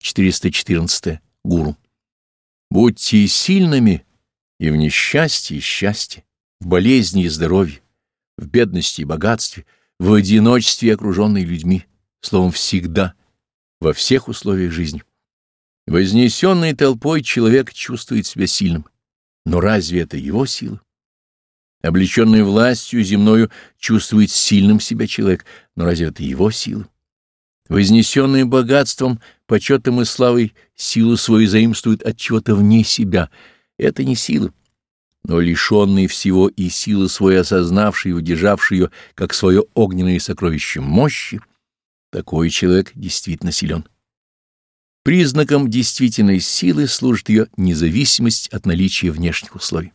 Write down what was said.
414. Гуру. Будьте сильными и в несчастье и счастье, в болезни и здоровье, в бедности и богатстве, в одиночестве окруженной людьми, словом, всегда, во всех условиях жизни. Вознесенный толпой человек чувствует себя сильным. Но разве это его сила? Облеченный властью земною чувствует сильным себя человек, но разве это его сила? Вознесенный богатством, почетом и славой, силу свою заимствует от чего-то вне себя. Это не сила. Но лишенный всего и силы своей осознавший и удержавший ее как свое огненное сокровище мощи, такой человек действительно силен. Признаком действительной силы служит ее независимость от наличия внешних условий.